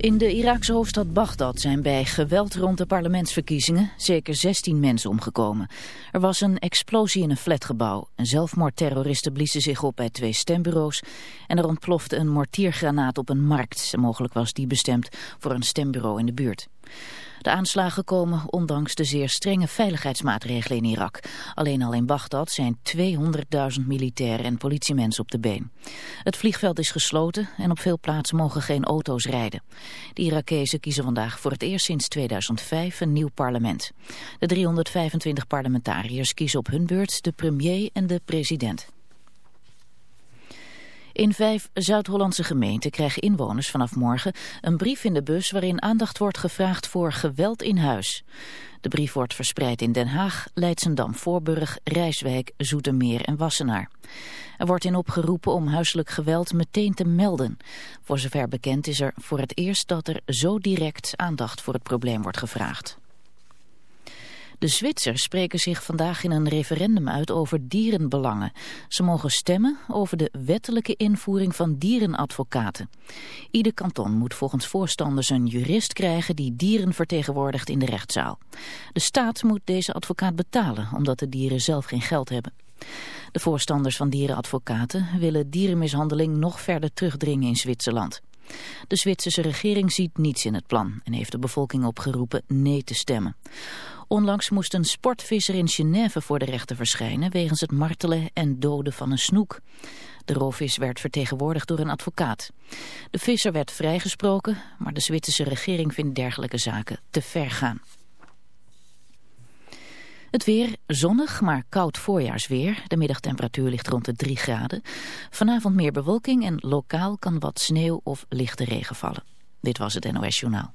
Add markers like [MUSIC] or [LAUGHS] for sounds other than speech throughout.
In de Iraakse hoofdstad Bagdad zijn bij geweld rond de parlementsverkiezingen zeker 16 mensen omgekomen. Er was een explosie in een flatgebouw. Een zelfmoordterroristen bliezen zich op bij twee stembureaus. En er ontplofte een mortiergranaat op een markt. Mogelijk was die bestemd voor een stembureau in de buurt. De aanslagen komen ondanks de zeer strenge veiligheidsmaatregelen in Irak. Alleen al in Bagdad zijn 200.000 militairen en politiemensen op de been. Het vliegveld is gesloten en op veel plaatsen mogen geen auto's rijden. De Irakezen kiezen vandaag voor het eerst sinds 2005 een nieuw parlement. De 325 parlementariërs kiezen op hun beurt de premier en de president. In vijf Zuid-Hollandse gemeenten krijgen inwoners vanaf morgen een brief in de bus waarin aandacht wordt gevraagd voor geweld in huis. De brief wordt verspreid in Den Haag, Leidsendam, Voorburg, Rijswijk, Zoetermeer en Wassenaar. Er wordt in opgeroepen om huiselijk geweld meteen te melden. Voor zover bekend is er voor het eerst dat er zo direct aandacht voor het probleem wordt gevraagd. De Zwitsers spreken zich vandaag in een referendum uit over dierenbelangen. Ze mogen stemmen over de wettelijke invoering van dierenadvocaten. Ieder kanton moet volgens voorstanders een jurist krijgen die dieren vertegenwoordigt in de rechtszaal. De staat moet deze advocaat betalen omdat de dieren zelf geen geld hebben. De voorstanders van dierenadvocaten willen dierenmishandeling nog verder terugdringen in Zwitserland. De Zwitserse regering ziet niets in het plan en heeft de bevolking opgeroepen nee te stemmen. Onlangs moest een sportvisser in Genève voor de rechter verschijnen wegens het martelen en doden van een snoek. De roofvis werd vertegenwoordigd door een advocaat. De visser werd vrijgesproken, maar de Zwitserse regering vindt dergelijke zaken te ver gaan. Het weer zonnig, maar koud voorjaarsweer. De middagtemperatuur ligt rond de 3 graden. Vanavond meer bewolking en lokaal kan wat sneeuw of lichte regen vallen. Dit was het NOS Journaal.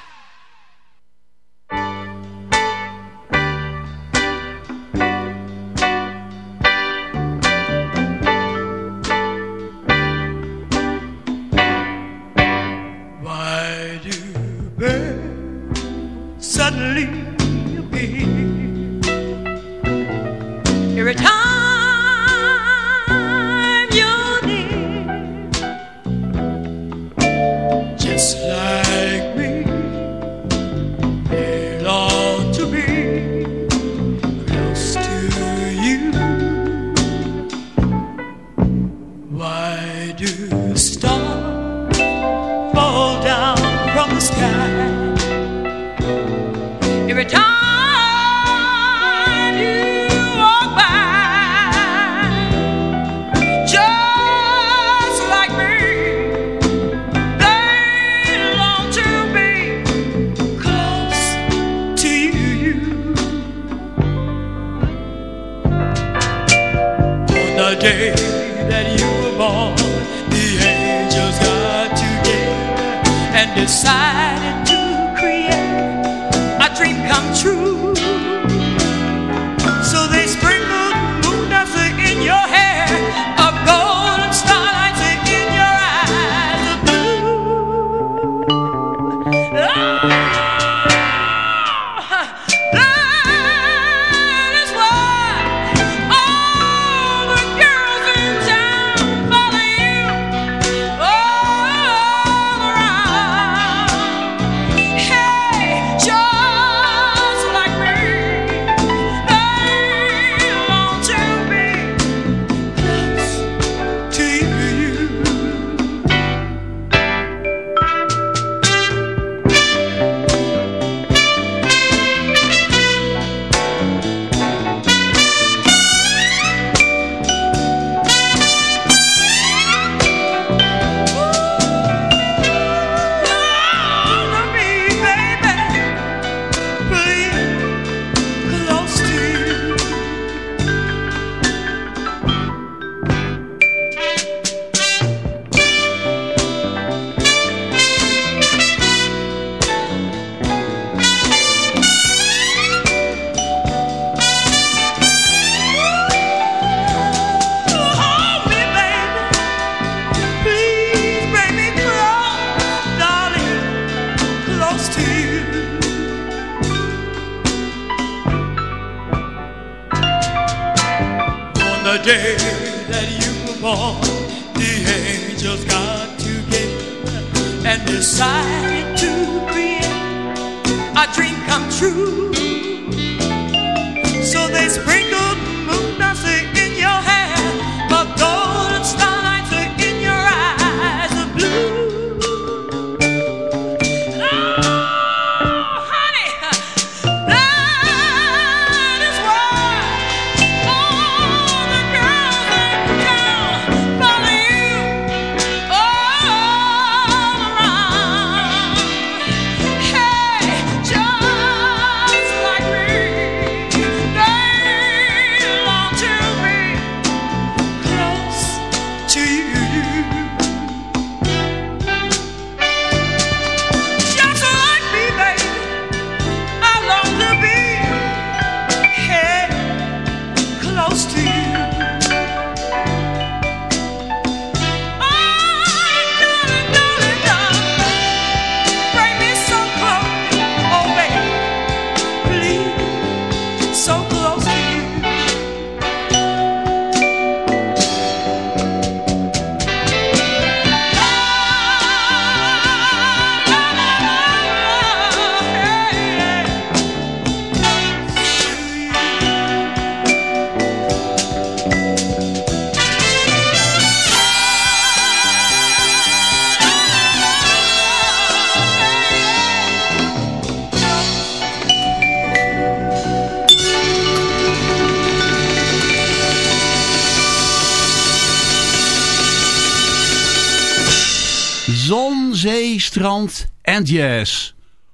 En jazz.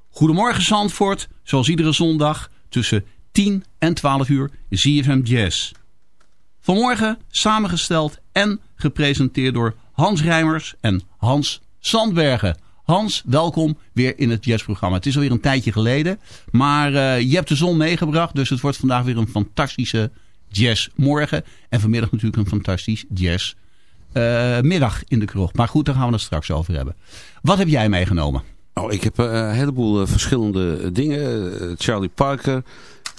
Goedemorgen Zandvoort, zoals iedere zondag tussen 10 en 12 uur ZFM Jazz. Vanmorgen samengesteld en gepresenteerd door Hans Rijmers en Hans Sandbergen. Hans, welkom weer in het jazzprogramma. Het is alweer een tijdje geleden, maar eh, je hebt de zon meegebracht, dus het wordt vandaag weer een fantastische jazzmorgen. En vanmiddag natuurlijk een fantastisch jazz eh, middag in de kroeg. Maar goed, daar gaan we het straks over hebben. Wat heb jij meegenomen? Oh, ik heb eh, een heleboel eh, verschillende dingen. Eh, Charlie Parker,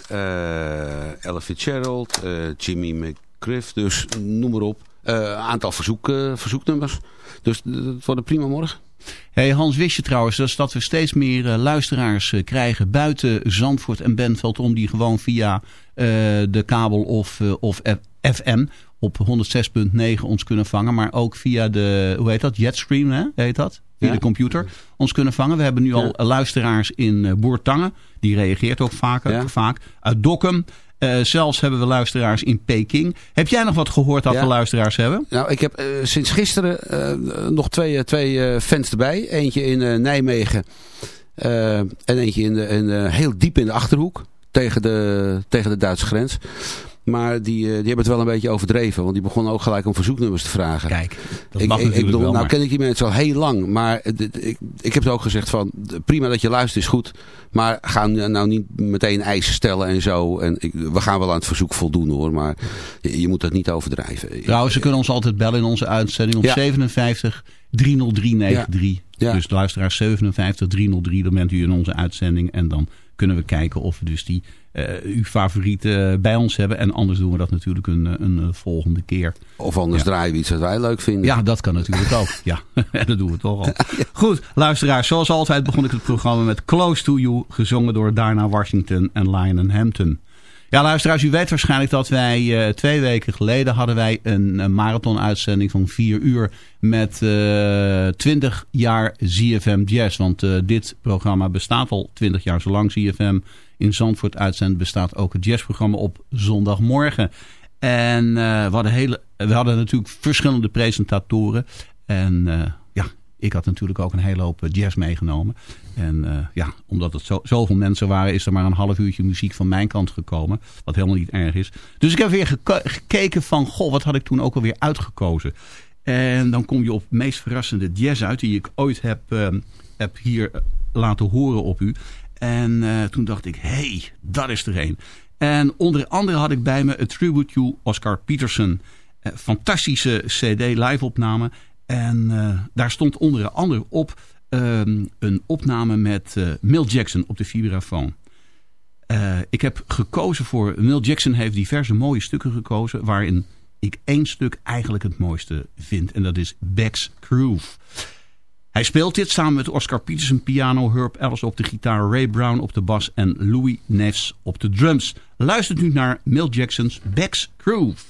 eh Ella Fitzgerald, Jimmy McGriff, dus noem maar op. Een aantal verzoek, verzoeknummers. Dus het wordt prima morgen. Hey Hans, wist je trouwens dat we steeds meer luisteraars krijgen buiten Zandvoort en Bentveld om die gewoon via de kabel of, of FM op 106.9 ons kunnen vangen. Maar ook via de, hoe heet dat, Jetstream hè? heet dat? Via Ja. de computer ons kunnen vangen. We hebben nu al luisteraars in eh, Boertangen. Die reageert ook vaker, Ja. vaak. Uit Dokkum. Eh, zelfs hebben we luisteraars in Peking. Heb jij nog wat gehoord dat we luisteraars hebben? Nou, ik heb eh, sinds gisteren nog twee, twee fans erbij. Eentje in Nijmegen en eentje in in, heel diep in de Achterhoek. Tegen de, tegen de Duitse grens. Maar die, eh, die hebben het wel een beetje overdreven. Want die begonnen ook gelijk om verzoeknummers te vragen. Kijk, dat ik, mag ik, natuurlijk ik bedoel, wel, nou maar- ken ik die mensen al heel lang. Maar ik, ik heb het ook gezegd van, prima dat je luistert is goed. Maar ga nou niet meteen eisen stellen en zo. En ik, we gaan wel aan het verzoek voldoen hoor. Maar je, je moet dat niet overdrijven. Trouwens, ze kunnen ons altijd bellen in onze uitzending op Ja. 57 30393. Ja. Dus luisteraar 57 303, dan bent u in onze uitzending. En dan kunnen we kijken of we dus die eh, uw favoriete eh, bij ons hebben. En anders doen we dat natuurlijk een, eh, een, volgende keer. Of anders Ja. draaien we iets wat wij leuk vinden. Ja, dat kan natuurlijk ook. Ja, [LAUGHS] en dat doen we toch al. [LAUGHS] Goed, luisteraars, zoals altijd begon ik het programma met Close to You, gezongen door Diana Washington en Lionel Hampton. Ja, luisteraars, u weet waarschijnlijk dat wij eh, twee weken geleden hadden wij een, marathon-uitzending van vier uur met eh 20 jaar ZFM Jazz. Want eh, dit programma bestaat al 20 jaar, zolang ZFM in Zandvoort uitzendt, bestaat ook het jazzprogramma op zondagmorgen. En we, hadden hele, we hadden natuurlijk verschillende presentatoren. En ik had natuurlijk ook een hele hoop eh, jazz meegenomen. En eh, ja, omdat het zo, zoveel mensen waren, is er maar een half uurtje muziek van mijn kant gekomen. Wat helemaal niet erg is. Dus ik heb weer gekeken van, goh, wat had ik toen ook alweer uitgekozen. En dan kom je op meest verrassende jazz uit die ik ooit heb, eh, heb hier eh, laten horen op u. En toen dacht ik, hé, hey, dat is er een. En onder andere had ik bij me A Tribute to Oscar Peterson. Fantastische cd live opname. En eh, daar stond onder andere op ehm, een opname met eh Mill Jackson op de vibrafoon. Eh, ik heb gekozen voor... Mill Jackson heeft diverse mooie stukken gekozen... waarin ik één stuk eigenlijk het mooiste vind. En dat is Beck's Groove. Hij speelt dit samen met Oscar Peterson piano, Herb Ellis op de gitaar, Ray Brown op de bas en Louis Neves op de drums. Luistert nu naar Mill Jackson's Beck's Groove.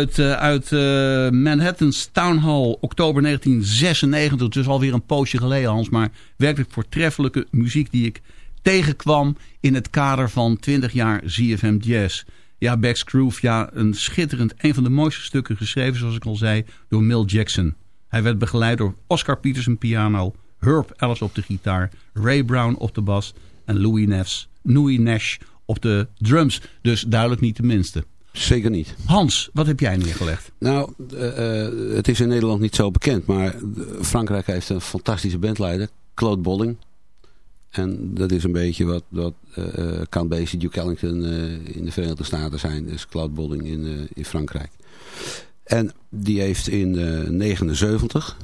Uit, uh, uit uh, Manhattan's Town Hall, oktober 1996. Dus alweer een poosje geleden, Hans. Maar werkelijk voortreffelijke muziek die ik tegenkwam in het kader van 20 jaar ZFM Jazz. Ja, Bex Groove, ja, een schitterend, een van de mooiste stukken geschreven, zoals ik al zei, door Mill Jackson. Hij werd begeleid door Oscar Peterson piano, Herb Ellis op de gitaar, Ray Brown op de bas en Louis Nash, Louis Nash op de drums. Dus duidelijk niet de minste. Zeker niet. Hans, wat heb jij neergelegd? Nou, uh, uh, het is in Nederland niet zo bekend, maar Frankrijk heeft een fantastische bandleider, Claude Bolling. En dat is een beetje wat, wat uh, Count Basie, Duke Ellington in de Verenigde Staten zijn. Dus Claude Bolling in, in Frankrijk. En die heeft in 79,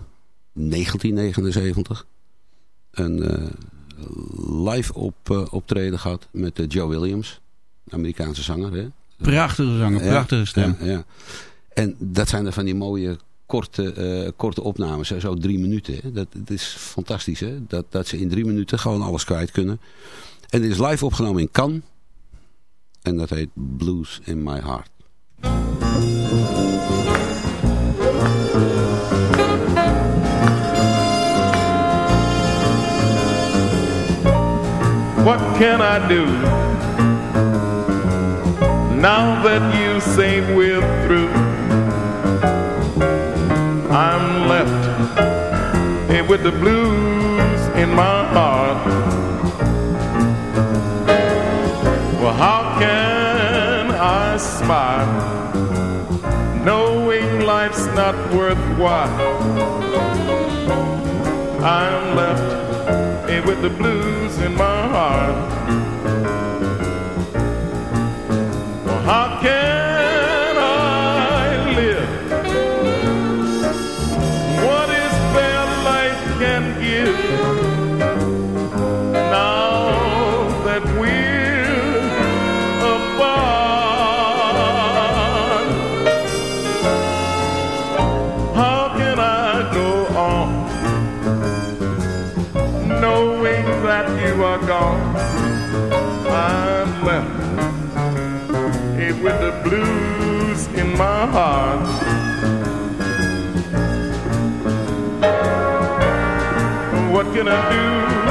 1979, een live op, optreden gehad met Joe Williams. Amerikaanse zanger, hè? Prachtige zanger, prachtige stem. Ja, ja, En dat zijn er van die mooie korte, uh, korte opnames, zo drie minuten. Dat, dat, is fantastisch, hè? Dat, dat ze in drie minuten gewoon alles kwijt kunnen. En dit is live opgenomen in Cannes. En dat heet Blues in My Heart. What can I do? Now that you say we're through, I'm left with the blues in my heart. Well, how can I smile knowing life's not worthwhile? I'm left with the blues in my heart. My heart. What can I do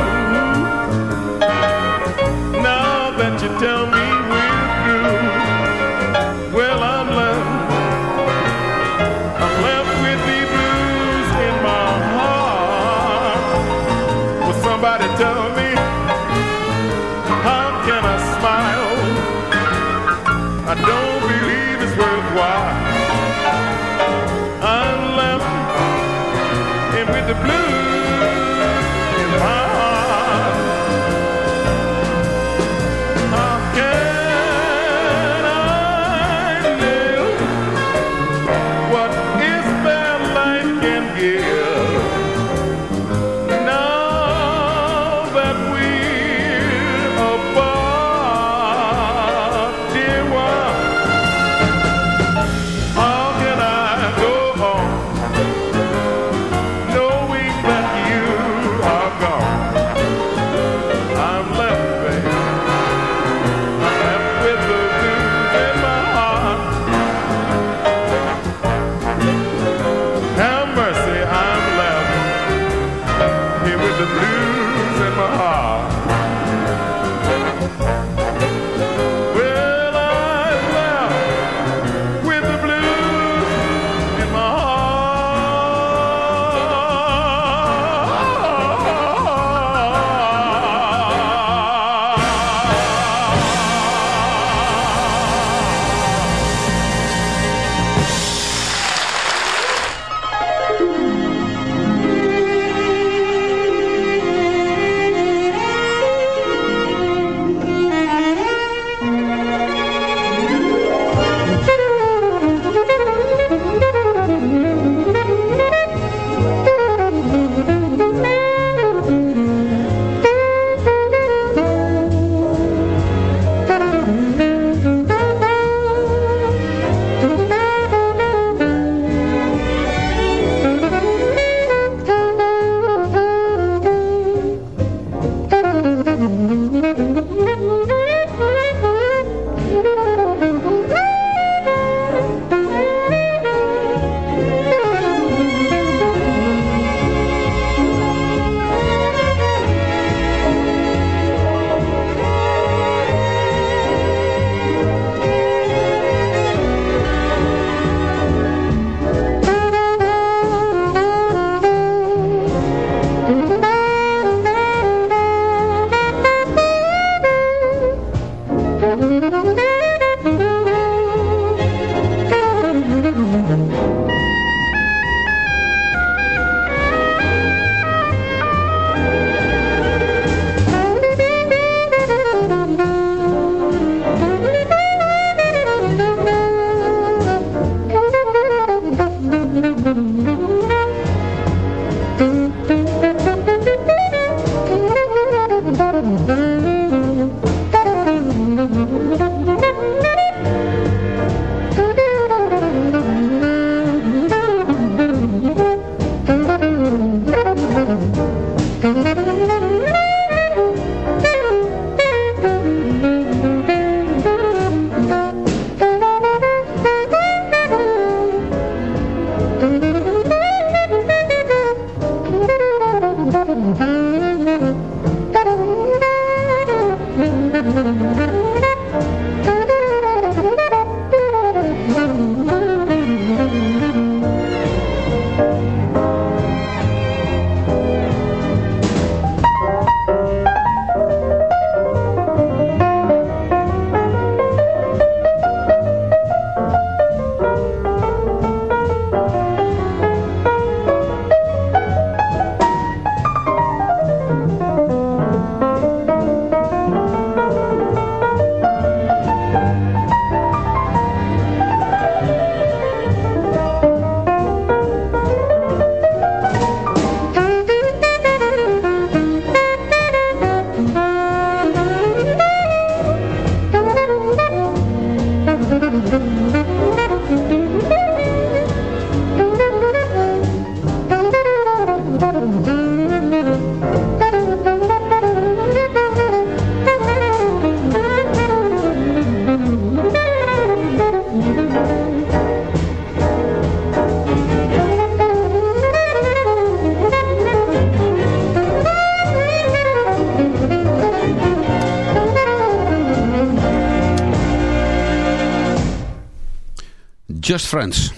Just Friends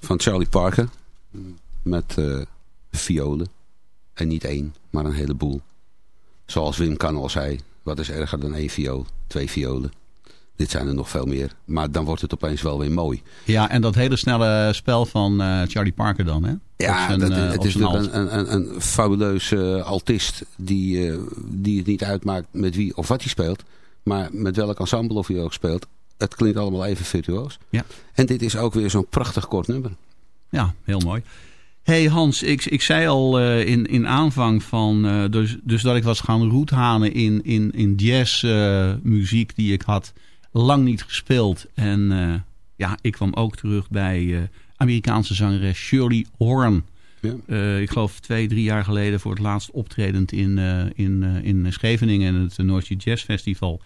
van Charlie Parker. Met eh, violen. En niet één, maar een heleboel. Zoals Wim kan al zei. Wat is erger dan één viool? Twee violen. Dit zijn er nog veel meer. Maar dan wordt het opeens wel weer mooi. Ja, en dat hele snelle spel van eh, Charlie Parker dan, hè? Ja, zijn, dat, eh, het is natuurlijk een, een, een, altist die, die het niet uitmaakt met wie of wat hij speelt. Maar met welk ensemble of hij ook speelt. Het klinkt allemaal even virtuoos. Ja. En dit is ook weer zo'n prachtig kort nummer. Ja, heel mooi. hey Hans, ik, ik zei al eh, in, in aanvang van... eh, dus, dus dat ik was gaan roethanen in, in, in jazzmuziek die ik had lang niet gespeeld. En eh, ja, ik kwam ook terug bij eh, Amerikaanse zangeres Shirley Horn. Ja. Eh, ik geloof twee, drie jaar geleden voor het laatst optredend in, eh, in, eh, in Scheveningen... en het Sea Jazz Festival.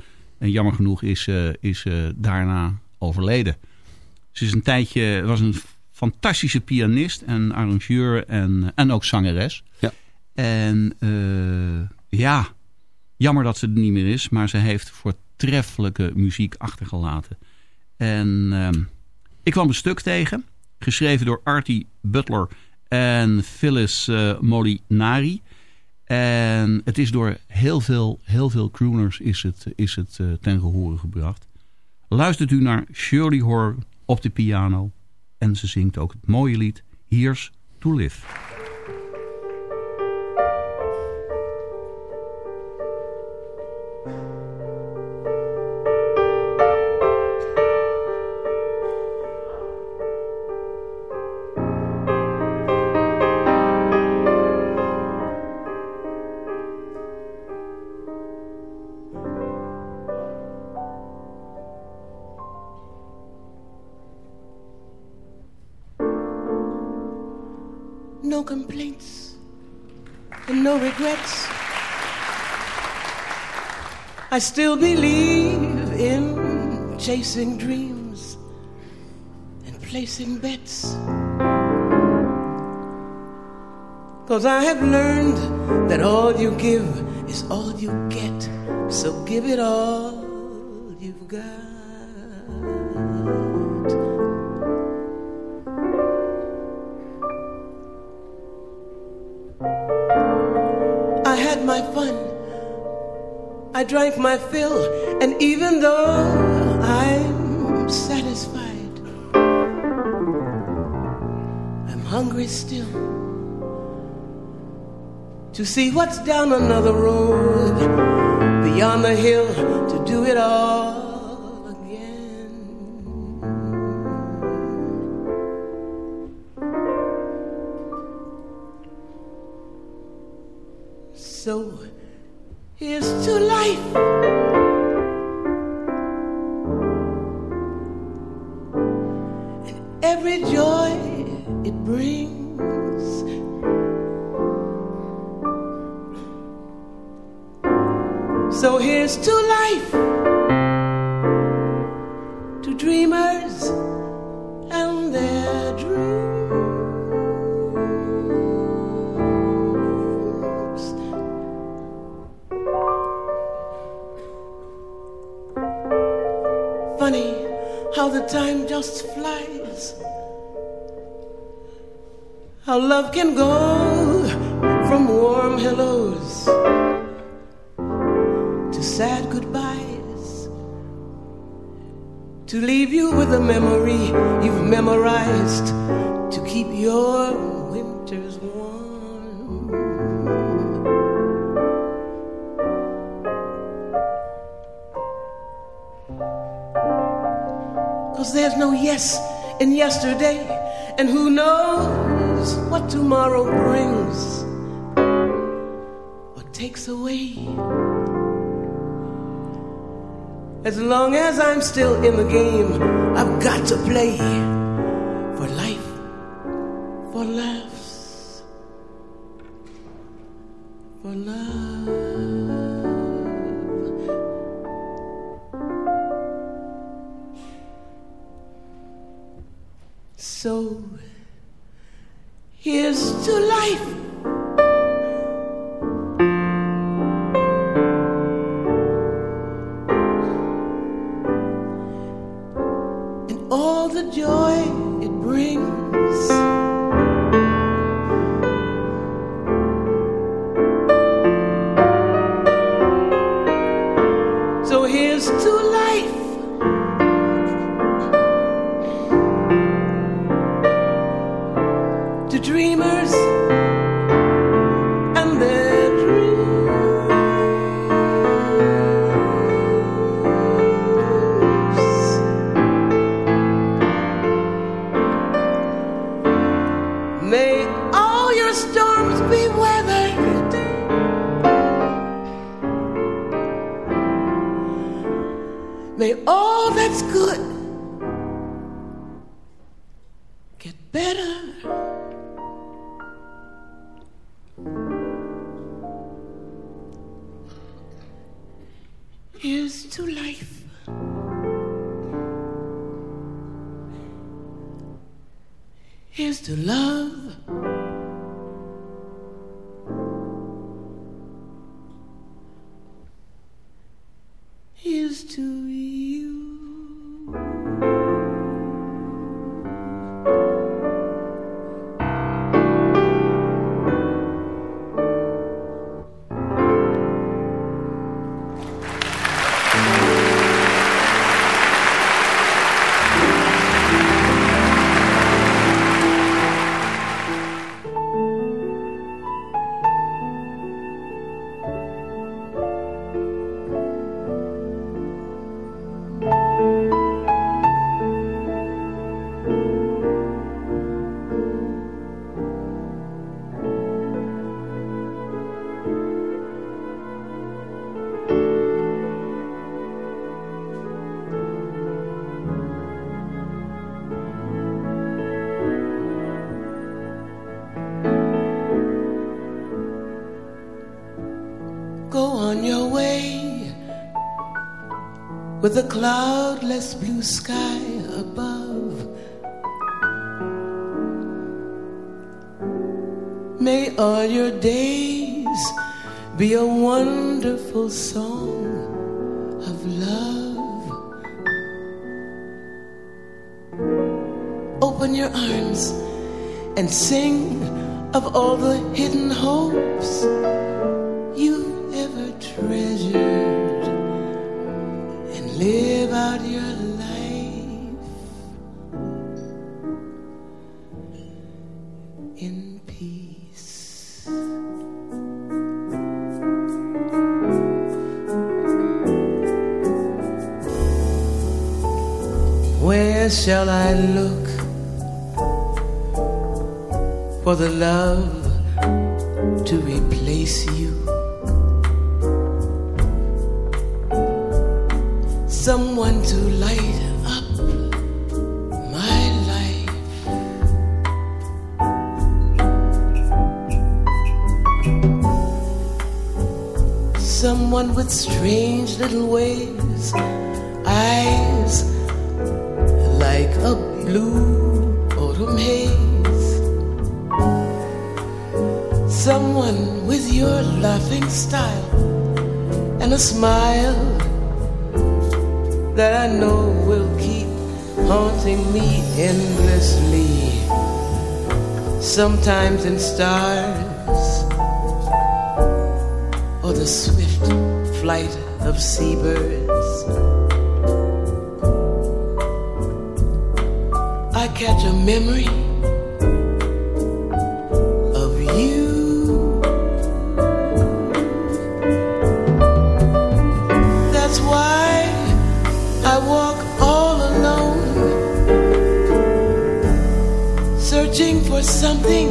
En jammer genoeg is, eh, is ze daarna overleden. Ze is een tijdje, was een fantastische pianist en arrangeur en, en ook zangeres. Ja. En eh, ja, jammer dat ze er niet meer is, maar ze heeft voortreffelijke muziek achtergelaten. En ehm, ik kwam een stuk tegen, geschreven door Artie Butler en Phyllis eh, Molinari. En het is door heel veel, heel veel crooners is het, is het eh, ten gehore gebracht. Luistert u naar Shirley Horn op de piano. En ze zingt ook het mooie lied Here's to Live. I still believe in chasing dreams and placing bets. Cause I have learned that all you give is all you get. So give it all you've got. I drank my fill, and even though I'm satisfied, I'm hungry still to see what's down another road beyond the hill to do it all can go long as I'm still in the game, I've got to play for life, for laughs, for love. So here's to life. With a cloudless blue sky above. May all your days be a wonderful song of love. Open your arms and sing of all the hidden hopes a blue autumn haze. Someone with your laughing style and a smile that I know will keep haunting me endlessly. Sometimes in stars or the swift flight of seabirds. Catch a memory of you. That's why I walk all alone, searching for something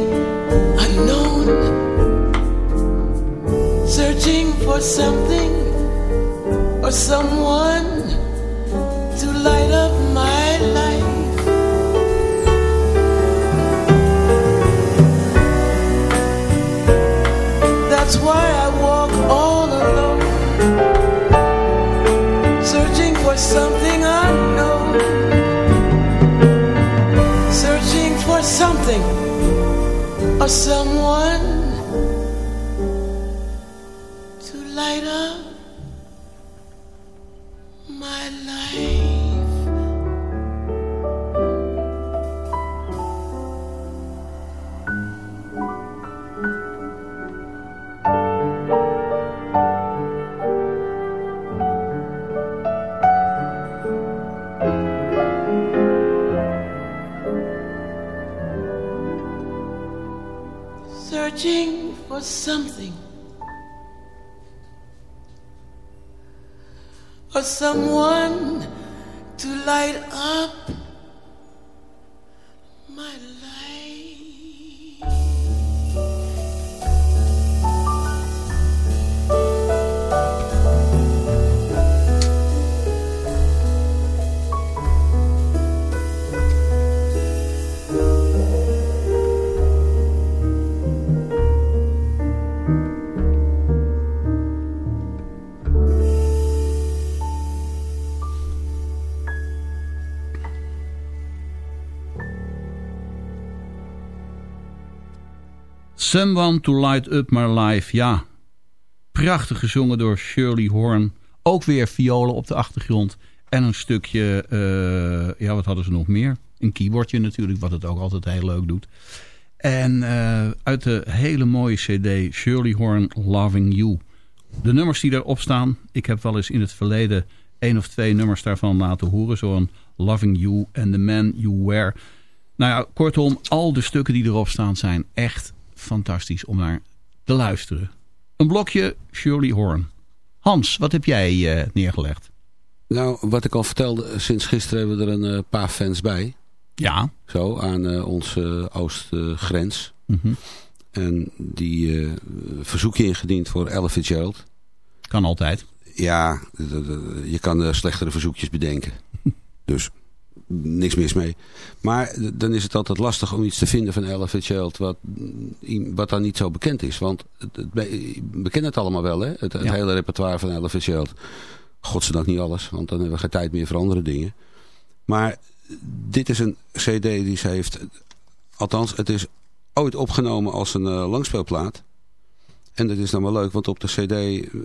unknown, searching for something or someone something unknown, searching for something or someone. Or someone to light up Someone to Light Up My Life, ja. Prachtig gezongen door Shirley Horn. Ook weer violen op de achtergrond. En een stukje, eh, ja wat hadden ze nog meer? Een keyboardje natuurlijk, wat het ook altijd heel leuk doet. En eh, uit de hele mooie cd Shirley Horn Loving You. De nummers die daarop staan, ik heb wel eens in het verleden één of twee nummers daarvan laten horen. Zo'n Loving You and The Man You Wear. Nou ja, kortom, al de stukken die erop staan zijn echt fantastisch om naar te luisteren. Een blokje Shirley Horn. Hans, wat heb jij uh, neergelegd? Nou, wat ik al vertelde, sinds gisteren hebben we er een uh, paar fans bij. Ja. Zo, aan uh, onze oostgrens. Mm -hmm. En die verzoek je ingediend voor Ella Fitzgerald. Kan altijd. Ja, je kan slechtere verzoekjes bedenken. [LAUGHS] dus niks mis mee. Maar dan is het altijd lastig om iets te vinden van Ella Fitzgerald wat, wat dan niet zo bekend is. Want het, we kennen het allemaal wel, hè? Het, het ja. hele repertoire van Ella Fitzgerald. Godzijdank niet alles, want dan hebben we geen tijd meer voor andere dingen. Maar dit is een cd die ze heeft... Althans, het is ooit opgenomen als een uh, langspeelplaat. En dat is dan wel leuk, want op de cd uh,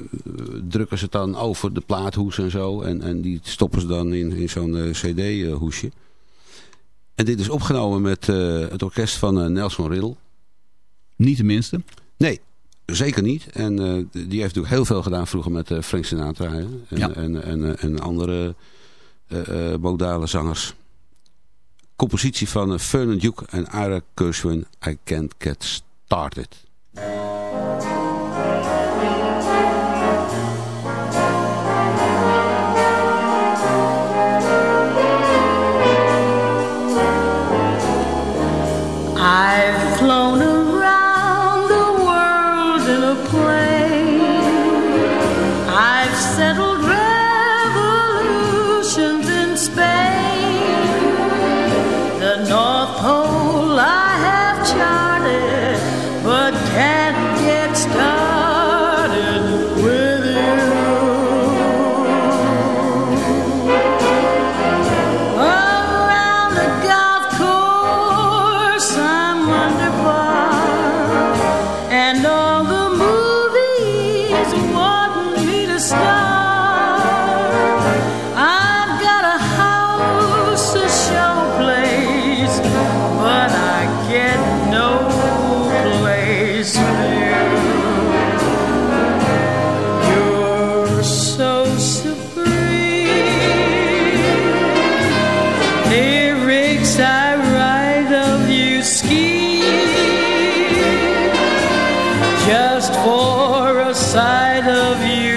drukken ze het dan over de plaathoes en zo. En, en die stoppen ze dan in, in zo'n uh, cd-hoesje. En dit is opgenomen met uh, het orkest van Nelson Riddle. Niet de minste? Nee, zeker niet. En die heeft natuurlijk heel veel gedaan vroeger met Frank Sinatra. Hè? En, ja. en, en, en, andere modale zangers. Compositie van Vernon Duke en Ira Gershwin, I Can't Get Started. I've flown love you.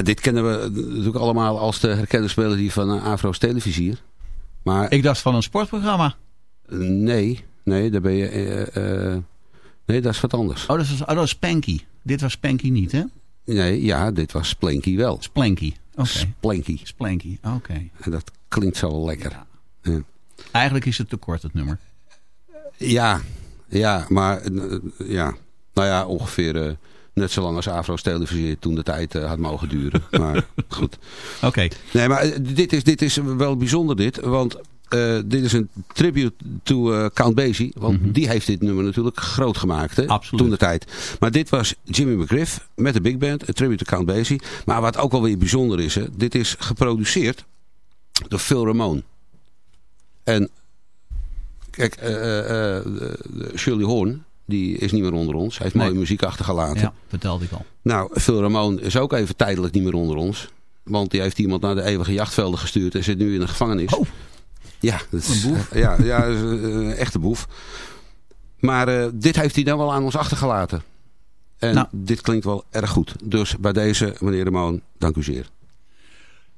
Ja, dit kennen we natuurlijk allemaal als de herkende die van uh, Afro's televisier. Maar, Ik dacht van een sportprogramma. nee, nee, daar ben je... eh, eh, nee, dat is wat anders. Oh, dat is, oh, dat Spanky. Dit was Spanky niet, hè? Nee, ja, dit was Splanky wel. Splanky. Oké. Splanky. Splanky, oké. En dat klinkt zo lekker. Ja. Eigenlijk is het te kort, het nummer. Ja, ja, maar eh, ja, nou ja, ongeveer eh, net zo lang als Afro's televisie toen de tijd eh, had mogen duren. [LAUGHS] Maar goed. Oké. Nee, maar eh, dit is, dit is wel bijzonder dit, want eh, dit is een tribute to Count Basie. Want Mhm. die heeft dit nummer natuurlijk groot gemaakt. Hè, Absoluut. Toen de tijd. Maar dit was Jimmy McGriff met de big band. Een tribute to Count Basie. Maar wat ook wel weer bijzonder is. Hè, dit is geproduceerd door Phil Ramone. En kijk, de- Shirley Horn. Die is niet meer onder ons. Hij heeft Nee. mooie muziek achtergelaten. Ja, vertelde ik al. Nou, Phil Ramone is ook even tijdelijk niet meer onder ons. Want die heeft iemand naar de eeuwige jachtvelden gestuurd en zit nu in de gevangenis. Oh. Ja, dat is, Een boef. Ja, ja is een echte boef. Maar eh, dit heeft hij dan wel aan ons achtergelaten. En Nou. dit klinkt wel erg goed. Dus bij deze, meneer Ramon, dank u zeer.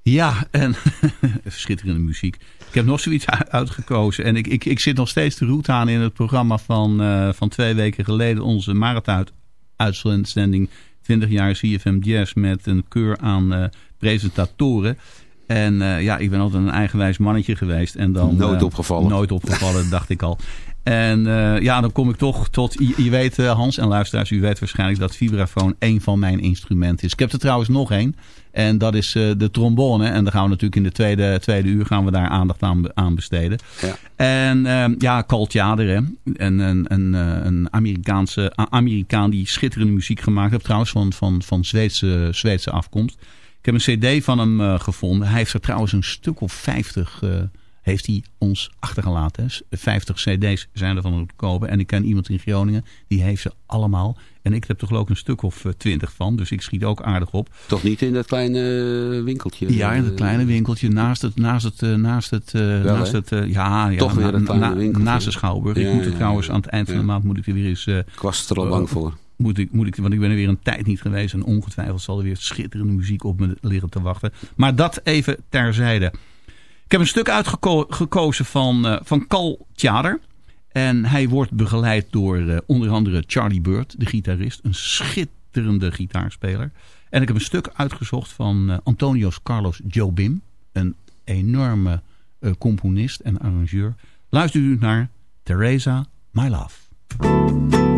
Ja, en [LAUGHS] schitterende muziek. Ik heb nog zoiets uitgekozen. En ik, ik, ik zit nog steeds de route aan in het programma van, eh, van twee weken geleden. Onze marathon-uitzending 20 jaar CFM Jazz met een keur aan eh, presentatoren. En eh, ja, ik ben altijd een eigenwijs mannetje geweest. En dan, Nooit opgevallen. Nooit opgevallen, dacht ik al. En eh, ja, dan kom ik toch tot... Je, je weet, eh, Hans en luisteraars, u weet waarschijnlijk dat vibrafoon één van mijn instrumenten is. Ik heb er trouwens nog één. En dat is eh, de trombone. En dan gaan we natuurlijk in de tweede, tweede uur gaan we daar aandacht aan, aan besteden. Ja. En ja, Colt Jader, hè. En, een, een, een Amerikaanse, Amerikaan die schitterende muziek gemaakt heeft. Trouwens van, van, van Zweedse, Zweedse afkomst. Ik heb een cd van hem gevonden. Hij heeft er trouwens een stuk of 50 eh, heeft hij ons achtergelaten. hè. 50 cd's zijn er van te kopen. En ik ken iemand in Groningen, die heeft ze allemaal. En ik heb er geloof ik een stuk of eh, 20 van. Dus ik schiet ook aardig op. Toch niet in dat kleine eh, winkeltje? Ja, in Eh, kleine winkeltje naast het, naast het, eh, naast het, eh, naast het, eh, ja, ja, Toch weer een kleine winkeltje. naast de Schouwburg. ik moet er ja, trouwens aan het eind van de maand moet ik er weer eens, eh, Ik was er al bang voor. moet ik, moet ik, want ik ben er weer een tijd niet geweest en ongetwijfeld zal er weer schitterende muziek op me liggen te wachten. Maar dat even terzijde. Ik heb een stuk uitgekozen van, eh, van Cal Tjader. En hij wordt begeleid door eh, onder andere Charlie Bird, de gitarist. Een schitterende gitaarspeler. En ik heb een stuk uitgezocht van eh, Antonios Carlos Jobim. Een enorme componist en arrangeur. Luister u naar Teresa, My Love.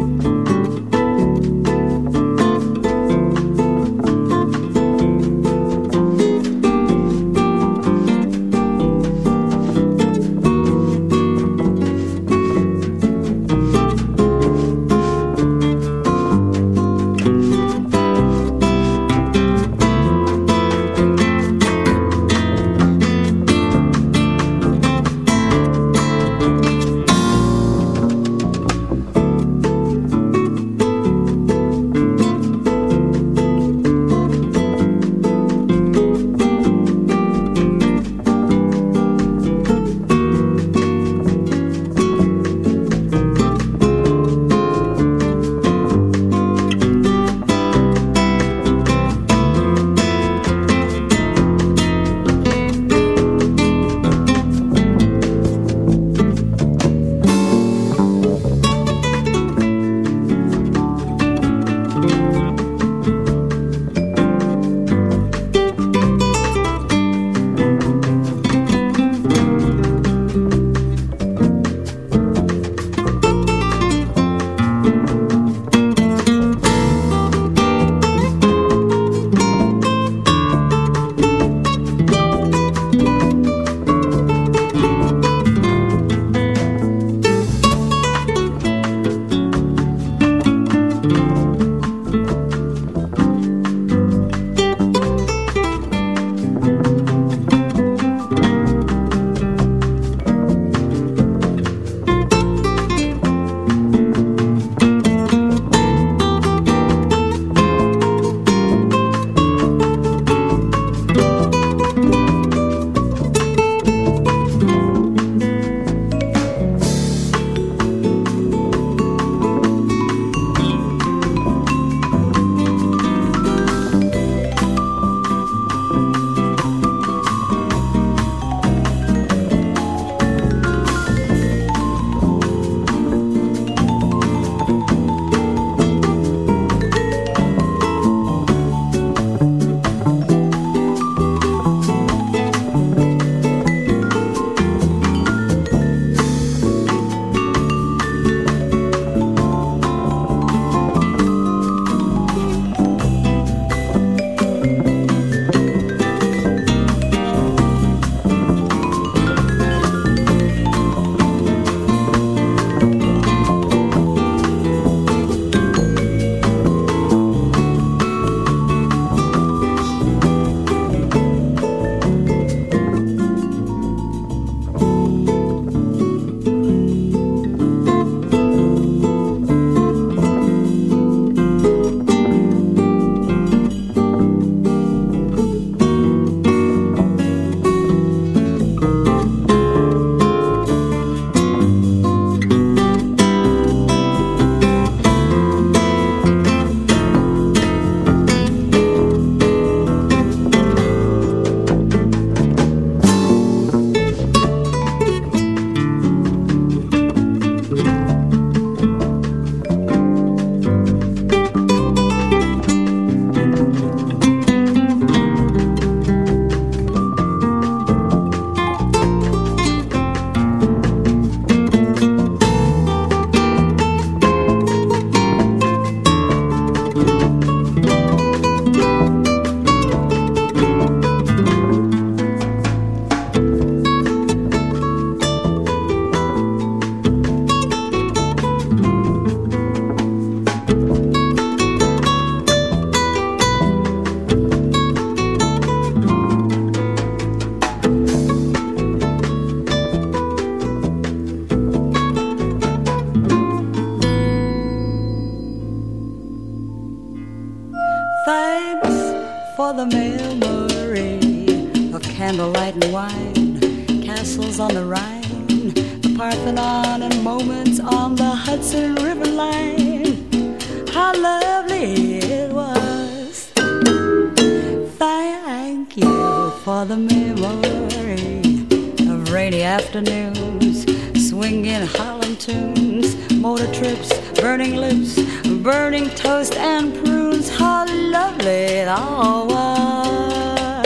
Was.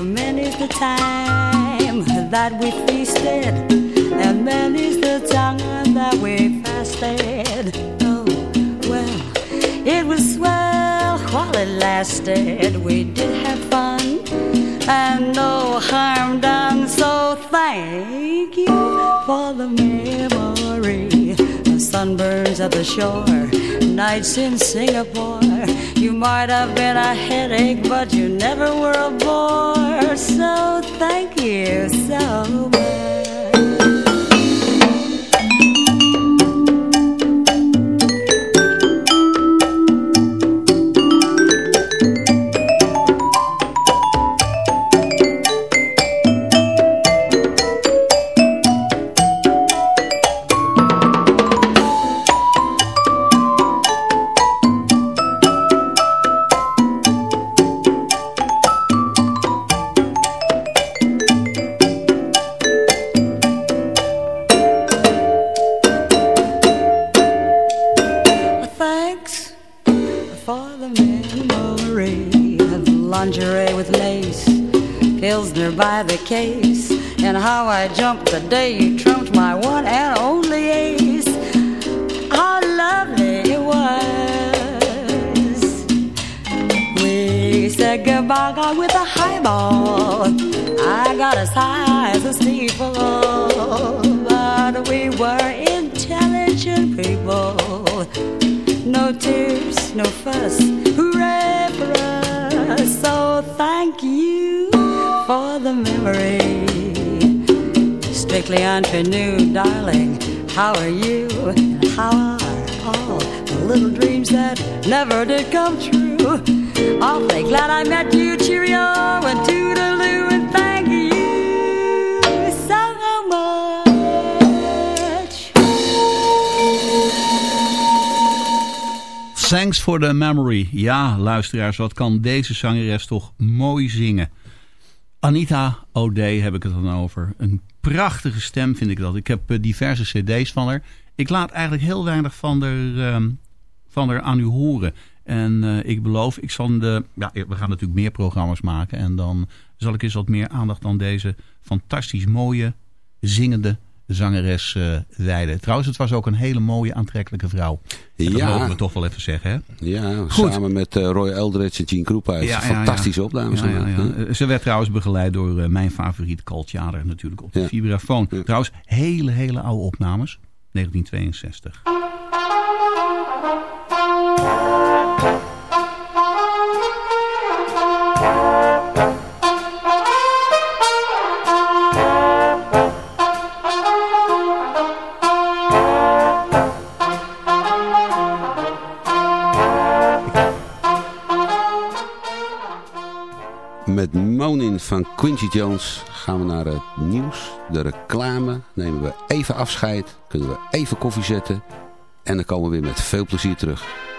Many's the time that we feasted, and many's the time that we fasted. Oh, well, it was swell while it lasted. We did have fun and no harm done. So thank you for the memory sunburns at the shore, nights in Singapore. You might have been a headache, but you never were a bore. So thank you so much. Strictly ingenue, darling. How are you? And how are all the little dreams that never did come true? Awfully glad I met you. Cheerio and toodaloo and thank you so much. Thanks for the memory. Ja, luisteraars, wat kan deze zangeres toch mooi zingen. Anita O'Day heb ik het dan over. Een prachtige stem vind ik dat. Ik heb eh, diverse cd's van haar. Ik laat eigenlijk heel weinig van haar, ehm, van haar aan u horen. En eh, ik beloof, ik zal de, ja, we gaan natuurlijk meer programma's maken. En dan zal ik eens wat meer aandacht aan deze fantastisch mooie, zingende zangeres wijden. Trouwens, het was ook een hele mooie, aantrekkelijke vrouw. En dat Ja. mogen we toch wel even zeggen, hè? Ja, Goed. samen met eh, Roy Eldridge en Gene Krupa. Ja, ja, Fantastische opnames. Ze werd trouwens begeleid door eh, mijn favoriet Calciader natuurlijk op de vibrafoon. Trouwens, hele, hele oude opnames. 1962. Monin van Quincy Jones gaan we naar het nieuws, de reclame. Nemen we even afscheid, kunnen we even koffie zetten. En dan komen we weer met veel plezier terug.